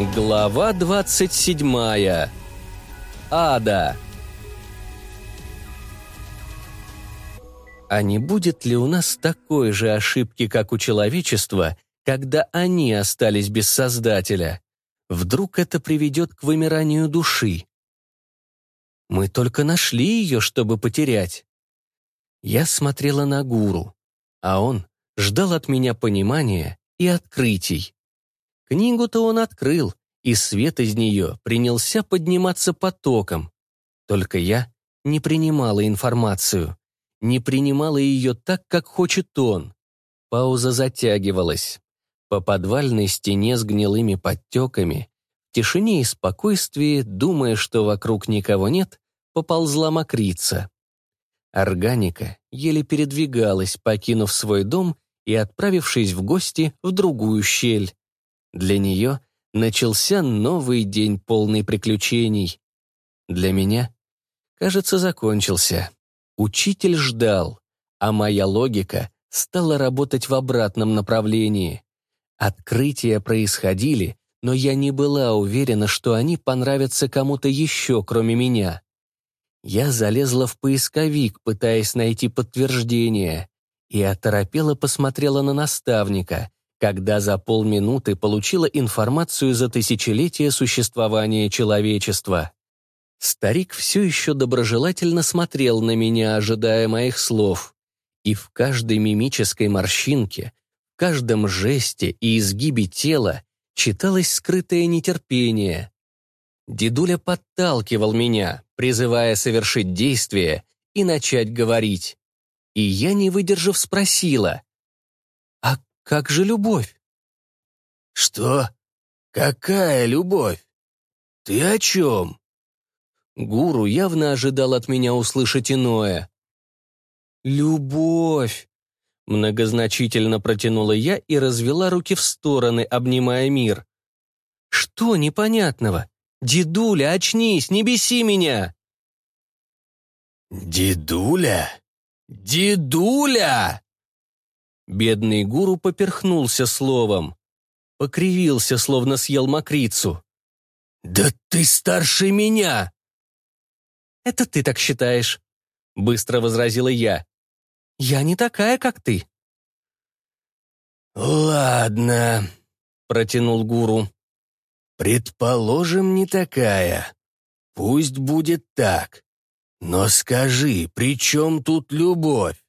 Глава 27. Ада. А не будет ли у нас такой же ошибки, как у человечества, когда они остались без Создателя? Вдруг это приведет к вымиранию души? Мы только нашли ее, чтобы потерять. Я смотрела на гуру, а он ждал от меня понимания и открытий. Книгу-то он открыл, и свет из нее принялся подниматься потоком. Только я не принимала информацию, не принимала ее так, как хочет он. Пауза затягивалась. По подвальной стене с гнилыми подтеками, в тишине и спокойствии, думая, что вокруг никого нет, поползла мокрица. Органика еле передвигалась, покинув свой дом и отправившись в гости в другую щель. Для нее начался новый день полный приключений. Для меня, кажется, закончился. Учитель ждал, а моя логика стала работать в обратном направлении. Открытия происходили, но я не была уверена, что они понравятся кому-то еще, кроме меня. Я залезла в поисковик, пытаясь найти подтверждение, и оторопела посмотрела на наставника, когда за полминуты получила информацию за тысячелетие существования человечества. Старик все еще доброжелательно смотрел на меня, ожидая моих слов, и в каждой мимической морщинке, в каждом жесте и изгибе тела читалось скрытое нетерпение. Дедуля подталкивал меня, призывая совершить действие и начать говорить. И я, не выдержав, спросила, «А как же любовь?» «Что? Какая любовь? Ты о чем?» Гуру явно ожидал от меня услышать иное. «Любовь!» Многозначительно протянула я и развела руки в стороны, обнимая мир. «Что непонятного? Дедуля, очнись, не беси меня!» «Дедуля? Дедуля!» Бедный гуру поперхнулся словом. Покривился, словно съел мокрицу. «Да ты старше меня!» «Это ты так считаешь», — быстро возразила я. «Я не такая, как ты». «Ладно», — протянул гуру. «Предположим, не такая. Пусть будет так. Но скажи, при чем тут любовь?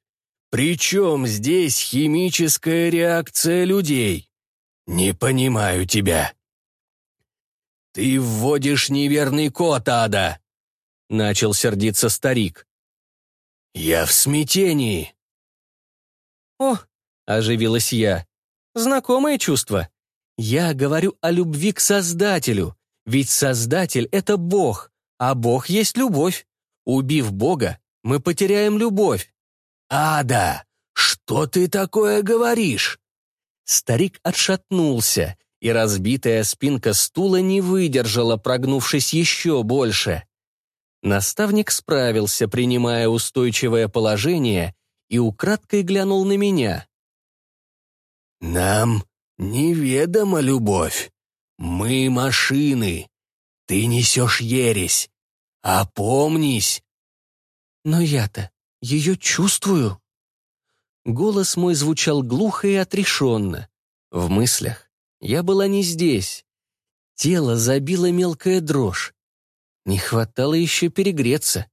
При чем здесь химическая реакция людей? Не понимаю тебя». «Ты вводишь неверный код, Ада!» — начал сердиться старик. «Я в смятении!» «О!» — оживилась я. «Знакомое чувство. Я говорю о любви к Создателю, ведь Создатель — это Бог, а Бог есть любовь. Убив Бога, мы потеряем любовь». «Ада, что ты такое говоришь?» Старик отшатнулся, и разбитая спинка стула не выдержала, прогнувшись еще больше. Наставник справился, принимая устойчивое положение, и украдкой глянул на меня. «Нам неведома любовь. Мы машины. Ты несешь ересь. Опомнись!» «Но я-то ее чувствую». Голос мой звучал глухо и отрешенно. В мыслях я была не здесь. Тело забило мелкая дрожь. Не хватало еще перегреться.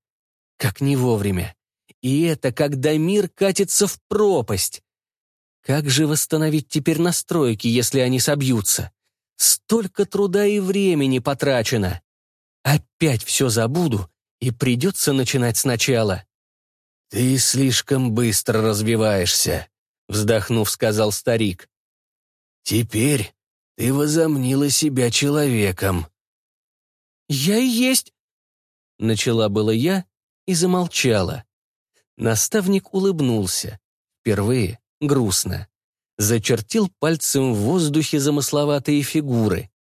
Как не вовремя. И это когда мир катится в пропасть. Как же восстановить теперь настройки, если они собьются? Столько труда и времени потрачено. Опять все забуду, и придется начинать сначала. «Ты слишком быстро развиваешься», — вздохнув, сказал старик. «Теперь ты возомнила себя человеком». «Я и есть!» Начала было я и замолчала. Наставник улыбнулся. Впервые грустно. Зачертил пальцем в воздухе замысловатые фигуры.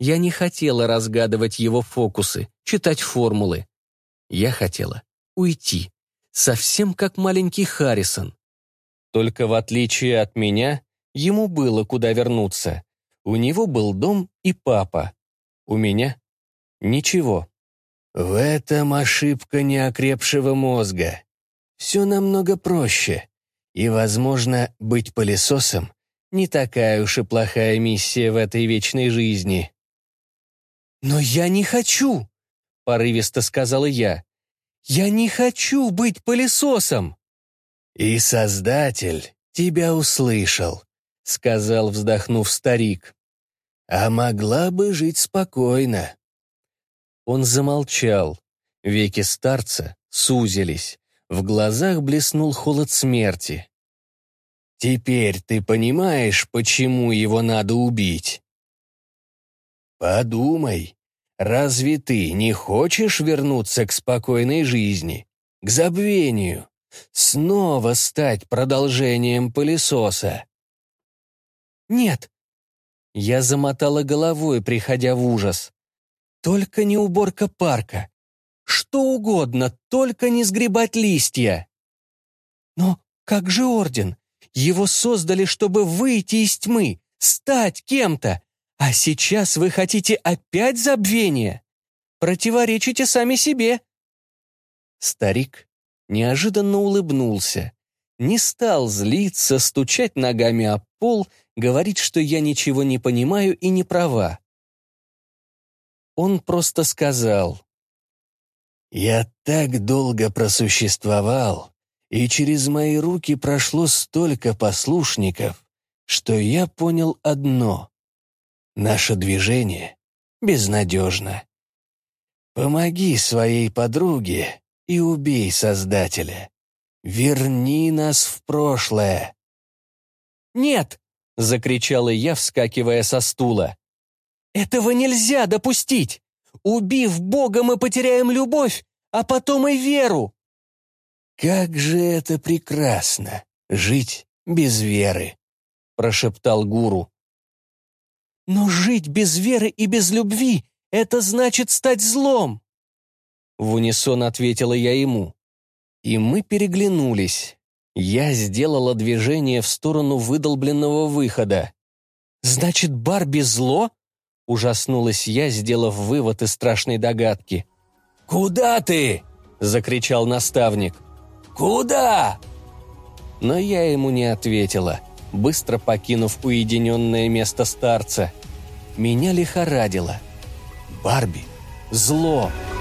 Я не хотела разгадывать его фокусы, читать формулы. Я хотела уйти, совсем как маленький Харрисон. Только в отличие от меня, ему было куда вернуться. У него был дом и папа, У меня? Ничего. В этом ошибка неокрепшего мозга. Все намного проще. И, возможно, быть пылесосом не такая уж и плохая миссия в этой вечной жизни. «Но я не хочу!» — порывисто сказала я. «Я не хочу быть пылесосом!» «И Создатель тебя услышал», — сказал, вздохнув старик. «А могла бы жить спокойно». Он замолчал. Веки старца сузились. В глазах блеснул холод смерти. «Теперь ты понимаешь, почему его надо убить?» «Подумай, разве ты не хочешь вернуться к спокойной жизни, к забвению, снова стать продолжением пылесоса?» «Нет». Я замотала головой, приходя в ужас. «Только не уборка парка. Что угодно, только не сгребать листья». «Но как же Орден? Его создали, чтобы выйти из тьмы, стать кем-то. А сейчас вы хотите опять забвения? Противоречите сами себе». Старик неожиданно улыбнулся. Не стал злиться, стучать ногами о пол, говорить, что я ничего не понимаю и не права. Он просто сказал. «Я так долго просуществовал, и через мои руки прошло столько послушников, что я понял одно. Наше движение безнадежно. Помоги своей подруге и убей Создателя. Верни нас в прошлое. «Нет!» — закричала я, вскакивая со стула. «Этого нельзя допустить! Убив Бога, мы потеряем любовь, а потом и веру!» «Как же это прекрасно — жить без веры!» — прошептал гуру. Но жить без веры и без любви — это значит стать злом!» В унисон ответила я ему. И мы переглянулись. Я сделала движение в сторону выдолбленного выхода. «Значит, Барби зло?» Ужаснулась я, сделав вывод из страшной догадки. «Куда ты?» — закричал наставник. «Куда?» Но я ему не ответила быстро покинув уединенное место старца. Меня лихорадило. Барби. Зло. Зло.